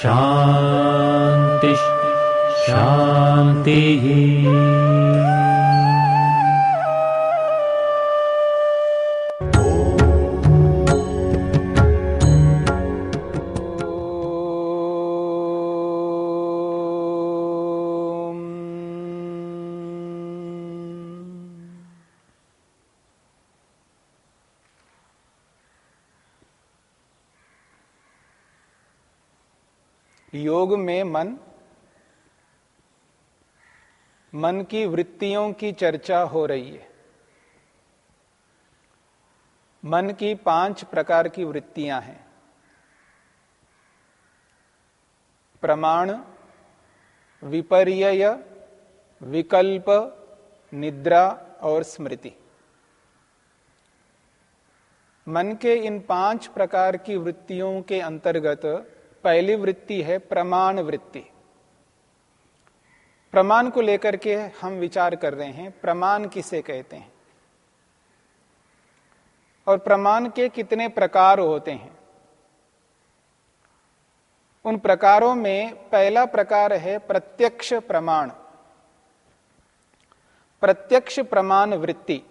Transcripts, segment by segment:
शान्तिः शान्तिः योग में मन मन की वृत्तियों की चर्चा हो रही है। मन की पाँच प्रकार की वृत्तियाँ हैं। प्रमाण विपर्य विकल्प, निद्रा और स्मृति। मन के इन पाँच प्रकार की वृत्तियों के अंतर्गत पहली वृत्ति है प्रमाण वृत्ति। प्रमाण को लेकर के हम विचार कर रहे हैं, प्रमाण किसे कहते हैं? और प्रमाण के कितने प्रकार होते हैं? उन प्रकारों में पहला प्रकार है प्रत्यक्ष प्रमाण। प्रत्यक्ष प्रमाण वृत्ति।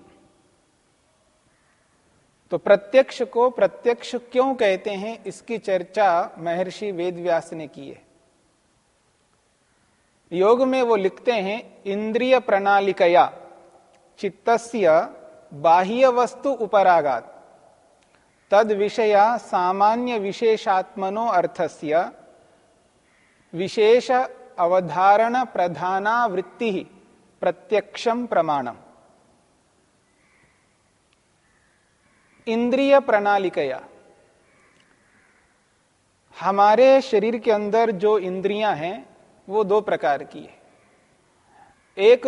तो प्रत्यक्ष को प्रत्यक्ष क्यों कहते हैं? इसकी चर्चा महर्षि वेदव्यास ने की है। योग में वो लिखते हैं, इंद्रिय प्रणालिकया चित्तस्य बाह्य वस्तु उपरागात। तद विषया सामान्य विशेषात्मनो अर्थस्य विशेष अवधारण प्रधाना वृत्ति प्रत्यक्षम प्रमाणम। इंद्रिय प्रणालिकया। हमारे शरीर के अंदर जो इंद्रियाँ हैं, वो दो प्रकार की है। एक,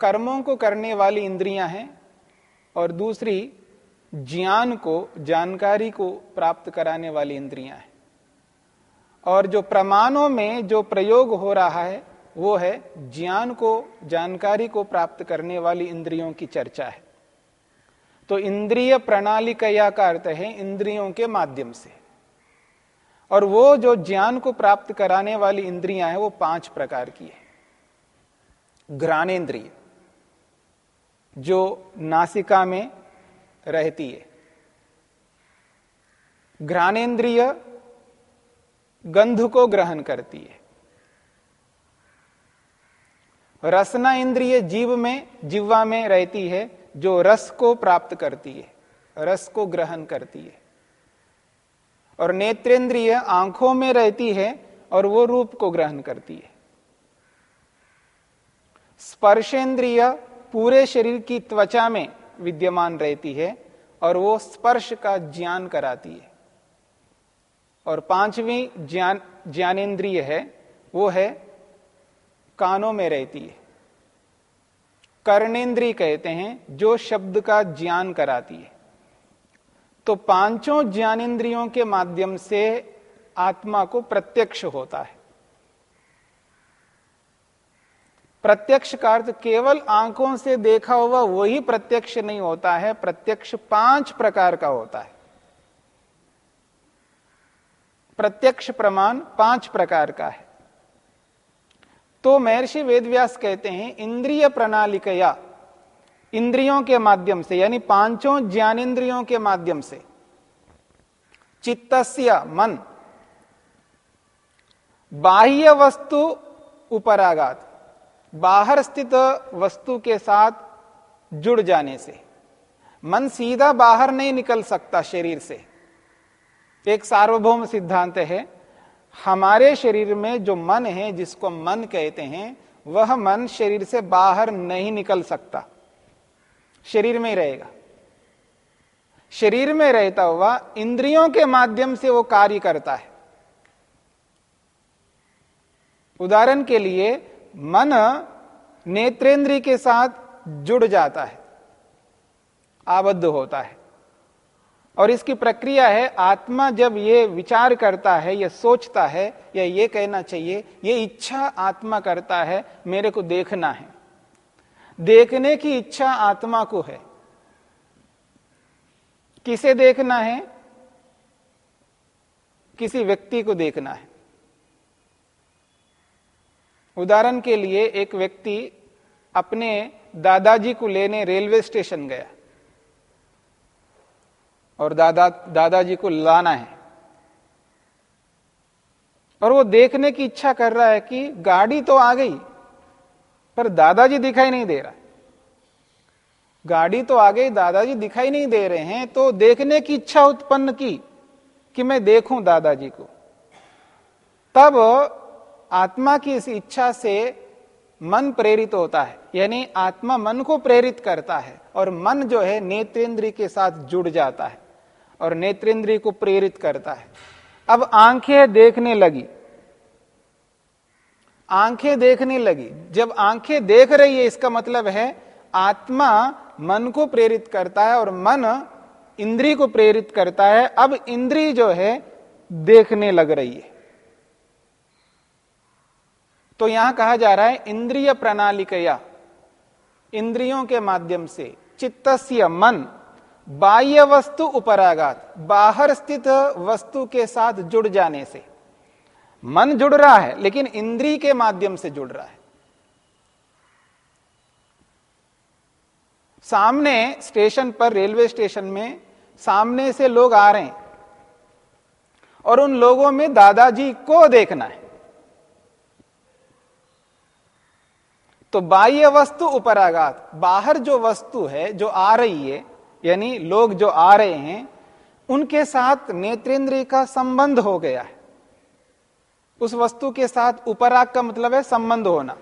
कर्मों को करने वाली इंद्रियाँ हैं, और दूसरी, ज्ञान को, जानकारी को प्राप्त कराने वाली इंद्रियाँ हैं। और जो प्रमाणों में जो प्रयोग हो रहा है, वो है ज्ञान को, जानकारी को प्राप्त करने वाली इंद्रियों की चर्चा है। तो इंद्रिय प्रणाली कया का अर्थ है इंद्रियों के माध्यम से। और वो जो ज्ञान को प्राप्त कराने वाली इंद्रियाँ हैं, वो पाँच प्रकार की है। घ्राणेन्द्रिय, जो नासिका में रहती है। घ्राणेन्द्रिय गंध को ग्रहण करती है। रसना इंद्रिय जीव में जिह्वा में रहती है। जो रस को प्राप्त करती है, रस को ग्रहण करती है। और नेत्रेंद्रिय आँखों में रहती है और वो रूप को ग्रहण करती है। स्पर्शेंद्रिय पूरे शरीर की त्वचा में विद्यमान रहती है और वो स्पर्श का ज्ञान कराती है। और पांचवी ज्ञान ज्ञानेन्द्रिय है, वो है कानों में रहती है। कर्णेन्द्रिय कहते हैं, जो शब्द का ज्ञान कराती है। तो पाँचों ज्ञानेन्द्रियों के माध्यम से आत्मा को प्रत्यक्ष होता है। प्रत्यक्ष का अर्थ केवल आँखों से देखा हुआ वही प्रत्यक्ष नहीं होता है, प्रत्यक्ष पाँच प्रकार का होता है। प्रत्यक्ष प्रमाण पाँच प्रकार का है। तो महर्षि वेदव्यास कहते हैं, इंद्रिय प्रणालिकया, इंद्रियों के माध्यम से, यानी पाँचों ज्ञानेन्द्रियों के माध्यम से। चित्तस्य मन, बाह्य वस्तु उपरागात, बाहर स्थित वस्तु के साथ जुड़ जाने से। मन सीधा बाहर नहीं निकल सकता शरीर से। एक सार्वभौम सिद्धांत है हमारे शरीर में जो मन है, जिसको मन कहते हैं, वह मन शरीर से बाहर नहीं निकल सकता। शरीर में ही रहेगा। शरीर में रहता हुआ इंद्रियों के माध्यम से वो कार्य करता है। उदाहरण के लिए, मन नेत्रेंद्री के साथ जुड़ जाता है, आबद्ध होता है। और इसकी प्रक्रिया है, आत्मा जब ये विचार करता है, या सोचता है, या ये कहना चाहिए, ये इच्छा आत्मा करता है, मेरे को देखना है। देखने की इच्छा आत्मा को है। किसे देखना है? किसी व्यक्ति को देखना है। उदाहरण के लिए एक व्यक्ति अपने दादाजी को लेने रेलवे स्टेशन गया। और दादा, दादाजी को लाना है। और वो देखने की इच्छा कर रहा है कि गाड़ी तो आ गई, पर दादाजी दिखाई नहीं दे रहा। गाड़ी तो आ गई, दादाजी दिखाई नहीं दे रहे हैं तो देखने की इच्छा उत्पन्न की कि मैं देखूँ दादाजी को। तब आत्मा की इस इच्छा से मन प्रेरित होता है, यानी आत्मा मन को प्रेरित करता है, और मन जो है नेत्रेंद्र के साथ जुड़ जाता है। और नेत्रेंद्रिय को प्रेरित करता है। अब आँखें देखने लगी। आँखें देखने लगी। जब आँखें देख रही है, इसका मतलब है आत्मा मन को प्रेरित करता है और मन इंद्री को प्रेरित करता है। अब इंद्री जो है, देखने लग रही है। तो यहाँ कहा जा रहा है, इंद्रिय प्रणाली कया इंद्रियों के माध्यम से, चित्तस्य मन। बाह्य वस्तु उपरागात, बाहर स्थित वस्तु के साथ जुड़ जाने से। मन जुड़ रहा है, लेकिन इंद्री के माध्यम से जुड़ रहा है। सामने स्टेशन पर, रेलवे स्टेशन में, सामने से लोग आ रहे हैं। और उन लोगों में दादाजी को देखना है। तो बाह्य वस्तु उपरागात, बाहर जो वस्तु है, जो आ रही है यानी लोग जो आ रहे हैं, उनके साथ नेत्रेंद्रिय का संबंध हो गया है। उस वस्तु के साथ उपराग का मतलब है संबंध होना।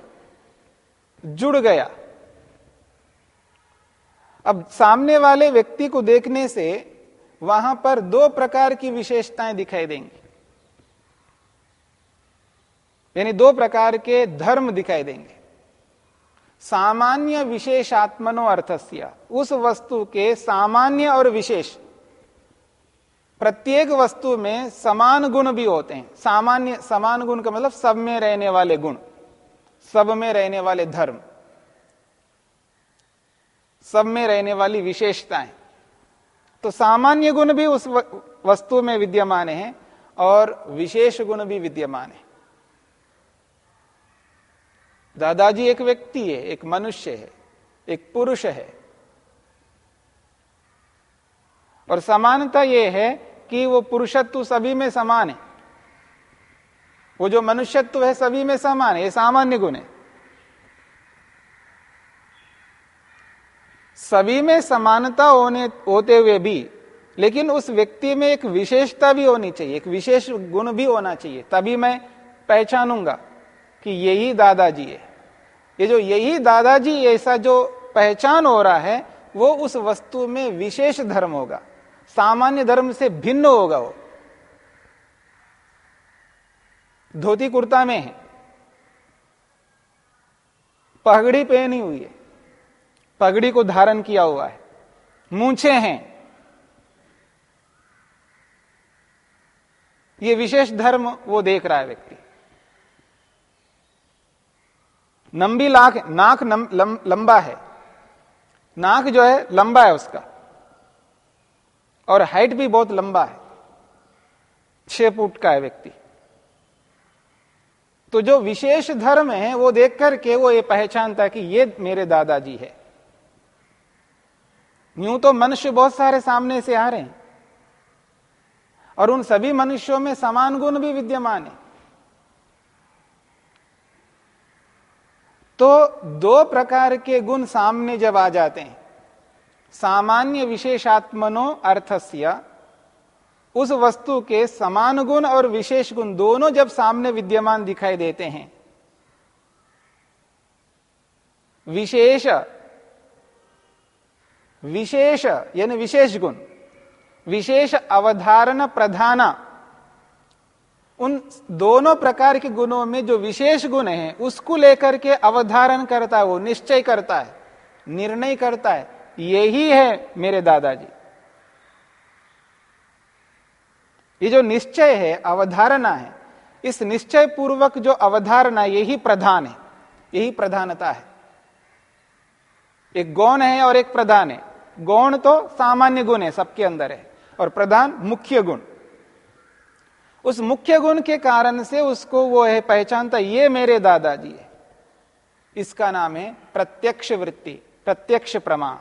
जुड़ गया। अब सामने वाले व्यक्ति को देखने से वहाँ पर दो प्रकार की विशेषताएँ दिखाई देंगी। यानी दो प्रकार के धर्म दिखाई देंगे। सामान्य विशेषात्मनो अर्थस्य। उस वस्तु के सामान्य और विशेष। प्रत्येक वस्तु में समान गुण भी होते हैं। सामान्य, समान गुण का मतलब सब में रहने वाले गुण। सब में रहने वाले धर्म। सब में रहने वाली विशेषताएँ। तो सामान्य गुण भी उस वस्तु में विद्यमान है और विशेष गुण भी विद्यमान है। दादाजी एक व्यक्ति है, एक मनुष्य है, एक पुरुष है। और समानता यह है कि वो पुरुषत्व सभी में समान है। वो जो मनुष्यत्व है, सभी में समान है, ये सामान्य गुण है। सभी में समानता होने, होते हुए भी, लेकिन उस व्यक्ति में एक विशेषता भी होनी चाहिए, एक विशेष गुण भी होना चाहिए, तभी मैं पहचानूँगा। कि यही दादाजी है। ये जो यही दादाजी ऐसा जो पहचान हो रहा है, वो उस वस्तु में विशेष धर्म होगा। सामान्य धर्म से भिन्न होगा वो। धोती कुर्ता में है। पगड़ी पहनी हुई है। पगड़ी को धारण किया हुआ है। मूछे हैं। ये विशेष धर्म वो देख रहा है व्यक्ति। नंबी लाख नाक नम, लम, लंबा है। नाक जो है लंबा है उसका। और हाइट भी बहुत लंबा है। छह फुट का है व्यक्ति। तो जो विशेष धर्म है वो देख करके वो ये पहचानता कि ये मेरे दादाजी है। यूँ तो मनुष्य बहुत सारे सामने से आ रहे हैं। और उन सभी मनुष्यों में समान गुण भी विद्यमान है। तो दो प्रकार के गुण सामने जब आ जाते हैं, सामान्य विशेषात्मनो अर्थस्य, उस वस्तु के समान गुण और विशेष गुण दोनों जब सामने विद्यमान दिखाई देते हैं, विशेष विशेष, यानी विशेष गुण, विशेष अवधारण प्रधाना उन दोनों प्रकार के गुणों में जो विशेष गुण है, उसको लेकर के अवधारण करता है वो, निश्चय करता है, निर्णय करता है। यही है मेरे दादाजी। ये जो निश्चय है, अवधारणा है, इस निश्चय पूर्वक जो अवधारणा, यही प्रधान है, यही प्रधानता है। एक गौण है और एक प्रधान है। गौण तो सामान्य गुण है, सबके अंदर है, और प्रधान मुख्य गुण। उस मुख्य गुण के कारण से उसको वो है पहचानता ये मेरे दादाजी है। इसका नाम है प्रत्यक्ष वृत्ति, प्रत्यक्ष प्रमाण।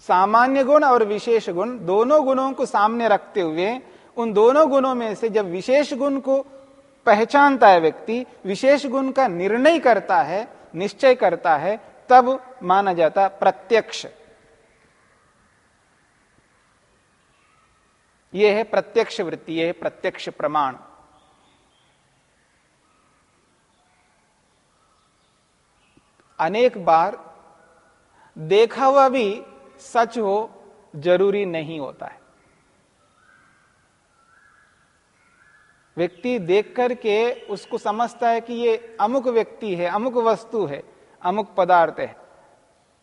सामान्य गुण और विशेष गुण दोनों गुणों को सामने रखते हुए, उन दोनों गुणों में से जब विशेष गुण को पहचानता है व्यक्ति, विशेष गुण का निर्णय करता है, निश्चय करता है, तब माना जाता प्रत्यक्ष। यह है प्रत्यक्ष वृत्ति यह है प्रत्यक्ष प्रमाण। अनेक बार देखा हुआ भी सच हो, ज़रूरी नहीं होता है। व्यक्ति देख करके उसको समझता है कि ये अमुक व्यक्ति है, अमुक वस्तु है, अमुक पदार्थ है,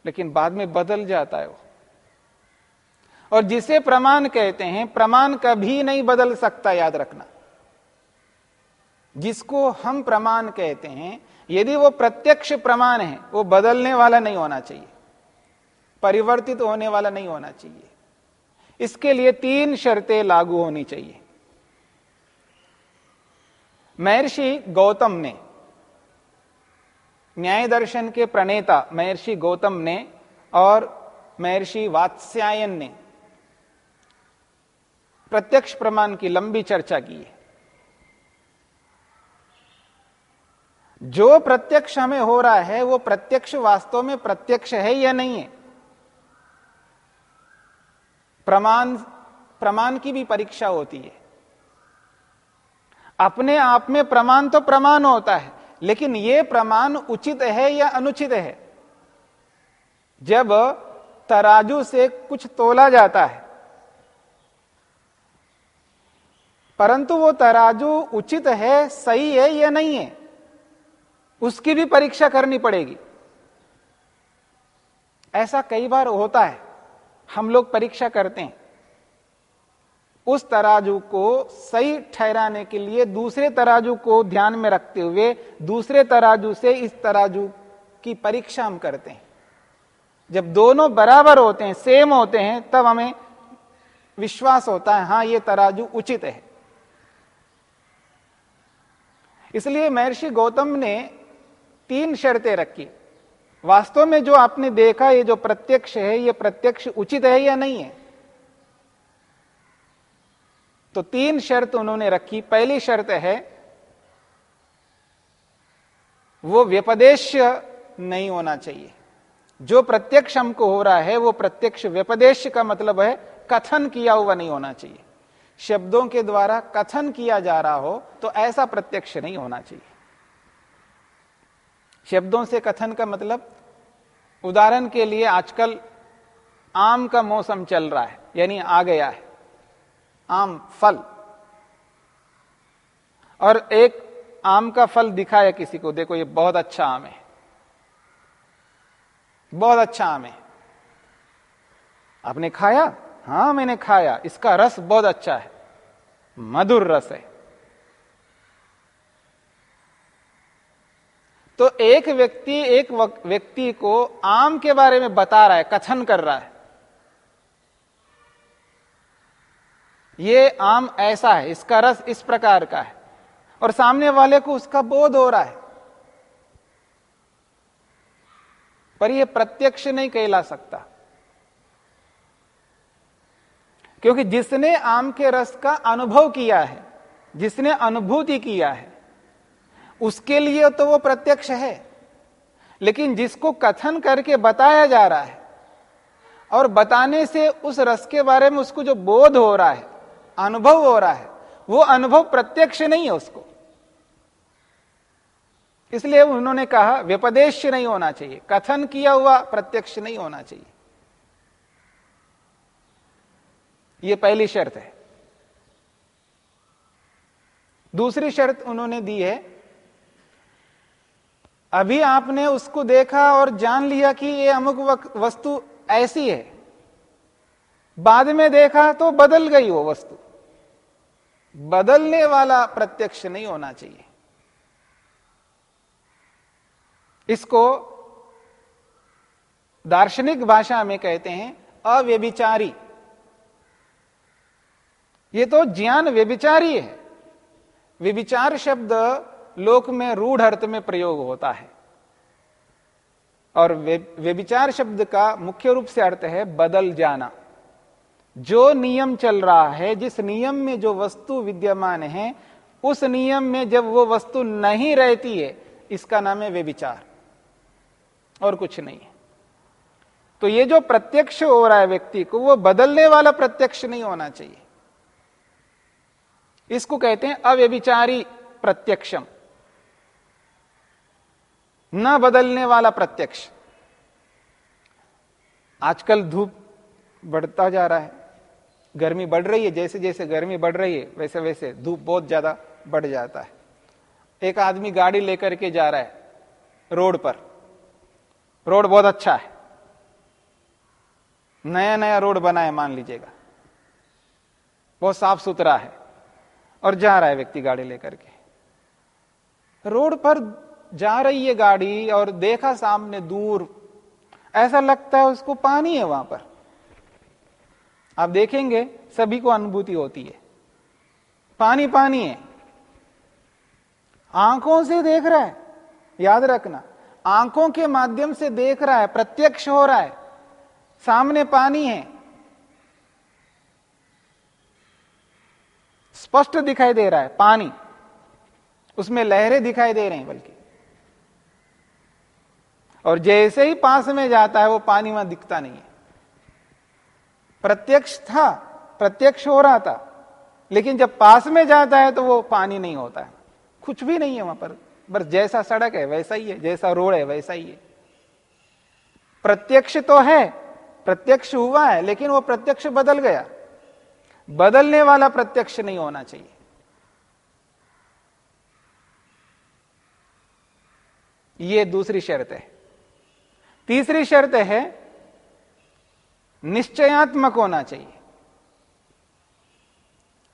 लेकिन बाद में बदल जाता है वो। और जिसे प्रमाण कहते हैं, प्रमाण कभी नहीं बदल सकता, याद रखना। जिसको हम प्रमाण कहते हैं, यदि वो प्रत्यक्ष प्रमाण है, वो बदलने वाला नहीं होना चाहिए, परिवर्तित होने वाला नहीं होना चाहिए। इसके लिए तीन शर्तें लागू होनी चाहिए। महर्षि गौतम ने, न्याय दर्शन के प्रणेता महर्षि गौतम ने और महर्षि वात्स्यायन ने प्रत्यक्ष प्रमाण की लंबी चर्चा की है। जो प्रत्यक्ष हमें हो रहा है, वो प्रत्यक्ष वास्तव में प्रत्यक्ष है या नहीं है? प्रमाण प्रमाण की भी परीक्षा होती है। अपने आप में प्रमाण तो प्रमाण होता है, लेकिन यह प्रमाण उचित है या अनुचित है? जब तराजू से कुछ तोला जाता है परंतु वो तराजू उचित है, सही है या नहीं है, उसकी भी परीक्षा करनी पड़ेगी। ऐसा कई बार होता है, हम लोग परीक्षा करते हैं। उस तराजू को सही ठहराने के लिए दूसरे तराजू को ध्यान में रखते हुए, दूसरे तराजू से इस तराजू की परीक्षा हम करते हैं। जब दोनों बराबर होते हैं सेम होते हैं, तब हमें विश्वास होता है, हाँ, ये तराजू उचित है। इसलिए महर्षि गौतम ने तीन शर्तें रखी। वास्तव में जो आपने देखा, ये जो प्रत्यक्ष है, ये प्रत्यक्ष उचित है या नहीं है? तो तीन शर्त उन्होंने रखी। पहली शर्त है, वो व्यपदेश नहीं होना चाहिए। जो प्रत्यक्ष हमको हो रहा है, वो प्रत्यक्ष व्यपदेश का मतलब है, कथन किया हुआ नहीं होना चाहिए। शब्दों के द्वारा कथन किया जा रहा हो तो ऐसा प्रत्यक्ष नहीं होना चाहिए। शब्दों से कथन का मतलब उदाहरण के लिए आजकल आम का मौसम चल रहा है, यानी आ गया है। आम फल। और एक आम का फल दिखाया किसी को, देखो ये बहुत अच्छा आम है। बहुत अच्छा आम है। आपने खाया? हाँ, मैंने खाया। इसका रस बहुत अच्छा है। मधुर रस है। तो एक व्यक्ति एक व्यक्ति को आम के बारे में बता रहा है, कथन कर रहा है। ये आम ऐसा है, इसका रस इस प्रकार का है। और सामने वाले को उसका बोध हो रहा है। पर यह प्रत्यक्ष नहीं कहला सकता। क्योंकि जिसने आम के रस का अनुभव किया है, जिसने अनुभूति किया है, उसके लिए तो वो प्रत्यक्ष है। लेकिन जिसको कथन करके बताया जा रहा है और बताने से उस रस के बारे में उसको जो बोध हो रहा है, अनुभव हो रहा है, वो अनुभव प्रत्यक्ष नहीं है उसको। इसलिए उन्होंने कहा व्यपदेश नहीं होना चाहिए। कथन किया हुआ प्रत्यक्ष नहीं होना चाहिए। यह पहली शर्त है। दूसरी शर्त उन्होंने दी है, अभी आपने उसको देखा और जान लिया कि ये अमुक वस्तु ऐसी है। बाद में देखा तो बदल गई वो वस्तु। बदलने वाला प्रत्यक्ष नहीं होना चाहिए। इसको दार्शनिक भाषा में कहते हैं अव्यभिचारी। ये तो ज्ञान व्यभिचारी है। व्यभिचार शब्द लोक में रूढ़ अर्थ में प्रयोग होता है। और व्यभिचार शब्द का मुख्य रूप से अर्थ है बदल जाना। जो नियम चल रहा है, जिस नियम में जो वस्तु विद्यमान है, उस नियम में जब वो वस्तु नहीं रहती है, इसका नाम है व्यभिचार। और कुछ नहीं है। तो ये जो प्रत्यक्ष हो रहा है व्यक्ति को, वो बदलने वाला प्रत्यक्ष नहीं होना चाहिए। इसको कहते हैं अव्यभिचारी प्रत्यक्षम। न बदलने वाला प्रत्यक्ष। आजकल धूप बढ़ता जा रहा है, गर्मी बढ़ रही है जैसे जैसे गर्मी बढ़ रही है वैसे वैसे धूप बहुत ज़्यादा बढ़ जाता है। एक आदमी गाड़ी लेकर के जा रहा है रोड पर। रोड बहुत अच्छा है। नया नया रोड बना है, मान लीजिएगा। बहुत साफ़ सुथरा है। और जा रहा है व्यक्ति गाड़ी लेकर के। रोड पर जा रही है गाड़ी और देखा सामने दूर, ऐसा लगता है उसको पानी है वहाँ पर। आप देखेंगे सभी को अनुभूति होती है। पानी पानी है। आँखों से देख रहा है, याद रखना। आँखों के माध्यम से देख रहा है, प्रत्यक्ष हो रहा है। सामने पानी है। स्पष्ट दिखाई दे रहा है, पानी। उसमें लहरें दिखाई दे रहे हैं बल्कि। और जैसे ही पास में जाता है, वो पानी वहाँ दिखता नहीं है। प्रत्यक्ष था, प्रत्यक्ष हो रहा था, लेकिन जब पास में जाता है तो वो पानी नहीं होता है। कुछ भी नहीं है वहाँ पर, बस जैसा सड़क है, वैसा ही है, जैसा रोड है, वैसा ही है। प्रत्यक्ष तो है, प्रत्यक्ष हुआ है, लेकिन वो प्रत्यक्ष बदल गया। बदलने वाला प्रत्यक्ष नहीं होना चाहिए। ये दूसरी शर्त है। तीसरी शर्त है, निश्चयात्मक होना चाहिए।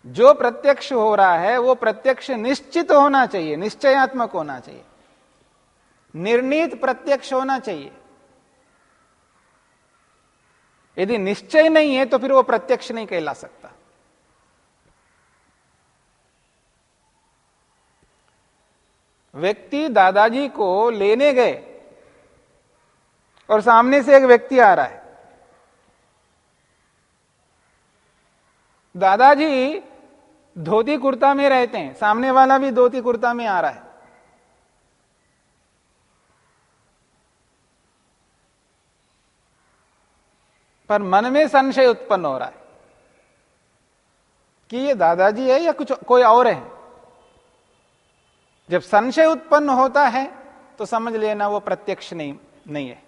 जो प्रत्यक्ष हो रहा है, वो प्रत्यक्ष निश्चित होना चाहिए, निश्चयात्मक होना चाहिए। निर्णीत प्रत्यक्ष होना चाहिए। यदि निश्चय नहीं है तो फिर वो प्रत्यक्ष नहीं कहला सकता। व्यक्ति दादाजी को लेने गए और सामने से एक व्यक्ति आ रहा है। दादाजी धोती कुर्ता में रहते हैं, सामने वाला भी धोती कुर्ता में आ रहा है। पर मन में संशय उत्पन्न हो रहा है कि ये दादाजी है या कुछ कोई और है? जब संशय उत्पन्न होता है तो समझ लेना वो प्रत्यक्ष नहीं नहीं है।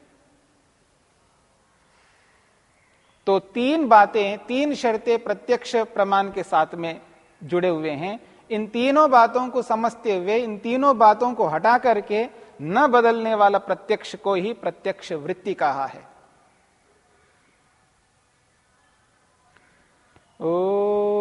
तो तीन बातें, तीन शर्तें प्रत्यक्ष प्रमाण के साथ में जुड़े हुए हैं। इन तीनों बातों को समझते हुए, इन तीनों बातों को हटा करके न बदलने वाला प्रत्यक्ष को ही प्रत्यक्ष वृत्ति कहा है। ओ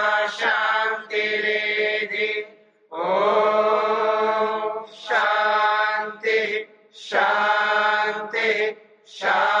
शान्तिः शान्तिः शान्तिः